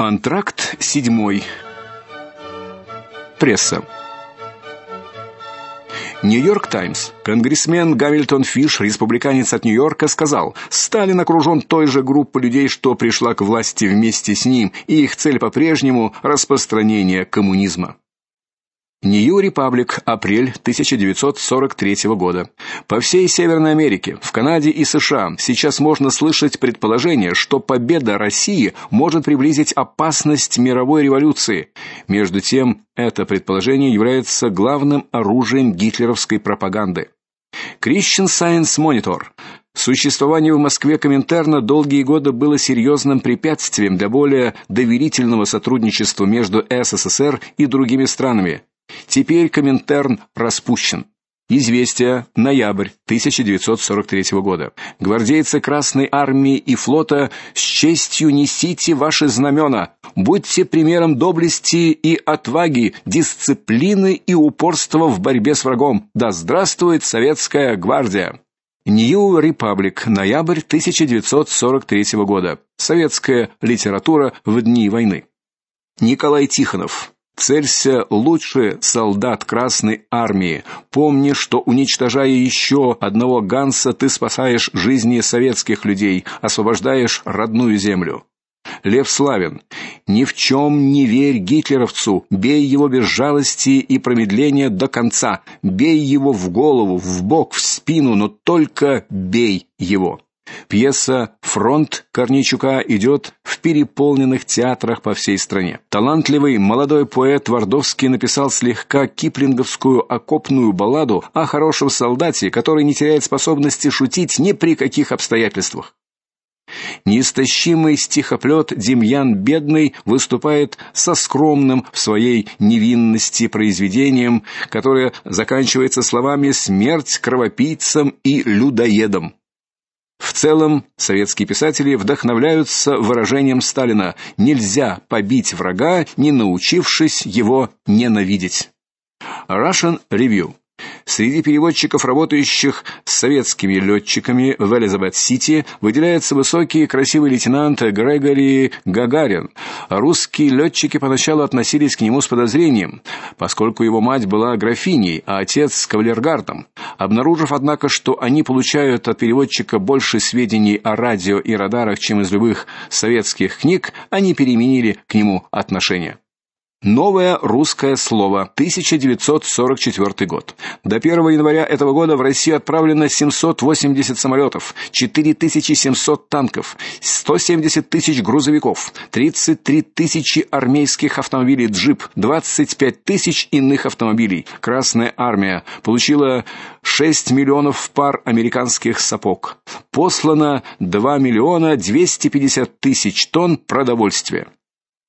Антракт седьмой. Пресса. Нью-Йорк Таймс. Конгрессмен Гамильтон Фиш, республиканец от Нью-Йорка, сказал: "Сталин окружен той же группой людей, что пришла к власти вместе с ним, и их цель по-прежнему распространение коммунизма". Нью Репаблик, апрель 1943 года. По всей Северной Америке, в Канаде и США сейчас можно слышать предположение, что победа России может приблизить опасность мировой революции. Между тем, это предположение является главным оружием гитлеровской пропаганды. Christian Science Monitor Существование в Москве Коминтерна долгие годы было серьезным препятствием для более доверительного сотрудничества между СССР и другими странами. Теперь Коминтерн распущен. Известия, ноябрь 1943 года. Гвардейцы Красной армии и флота, с честью несите ваши знамена. Будьте примером доблести и отваги, дисциплины и упорства в борьбе с врагом. Да здравствует советская гвардия. New Republic, ноябрь 1943 года. Советская литература в дни войны. Николай Тихонов Целься лучше солдат Красной армии. Помни, что уничтожая еще одного Ганса, ты спасаешь жизни советских людей, освобождаешь родную землю. Лев Славин. Ни в чем не верь гитлеровцу, бей его без жалости и промедления до конца. Бей его в голову, в бок, в спину, но только бей его. Пьеса Фронт Корничука идет в переполненных театрах по всей стране. Талантливый молодой поэт Твардовский написал слегка киплинговскую окопную балладу о хорошем солдате, который не теряет способности шутить ни при каких обстоятельствах. Неистощимый стихоплет Демьян Бедный выступает со скромным в своей невинности произведением, которое заканчивается словами смерть кровопийцам и людоедам. В целом, советские писатели вдохновляются выражением Сталина: нельзя побить врага, не научившись его ненавидеть. Russian Review Среди переводчиков, работающих с советскими летчиками в Элизабет-Сити, выделяется высокий и красивый лейтенант Грегори Гагарин. Русские летчики поначалу относились к нему с подозрением, поскольку его мать была графиней, а отец кавалергардом. Обнаружив, однако, что они получают от переводчика больше сведений о радио и радарах, чем из любых советских книг, они переменили к нему отношение. Новое русское слово. 1944 год. До 1 января этого года в Россию отправлено 780 самолетов, 4700 танков, 170 тысяч грузовиков, 33 тысячи армейских автомобилей джип, 25 тысяч иных автомобилей. Красная армия получила 6 миллионов пар американских сапог. Послано 2 миллиона 250 тысяч тонн продовольствия.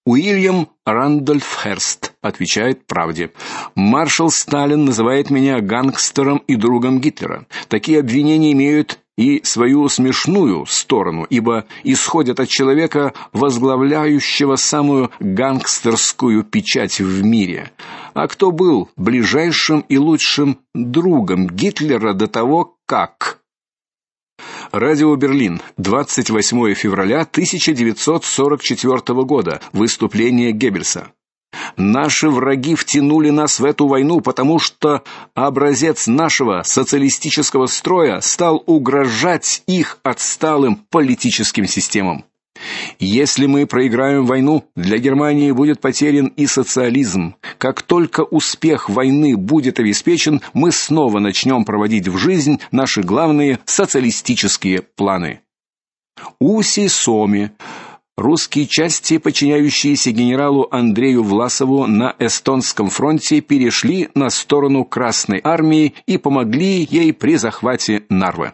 Уильям Рандольф Херст отвечает правде. Маршал Сталин называет меня гангстером и другом Гитлера. Такие обвинения имеют и свою смешную сторону, ибо исходят от человека, возглавляющего самую гангстерскую печать в мире. А кто был ближайшим и лучшим другом Гитлера до того, как Радио Берлин, 28 февраля 1944 года. Выступление Геббельса. Наши враги втянули нас в эту войну, потому что образец нашего социалистического строя стал угрожать их отсталым политическим системам. Если мы проиграем войну, для Германии будет потерян и социализм. Как только успех войны будет обеспечен, мы снова начнем проводить в жизнь наши главные социалистические планы. Уси Соми Русские части, подчиняющиеся генералу Андрею Власову на эстонском фронте, перешли на сторону Красной армии и помогли ей при захвате Нарвы.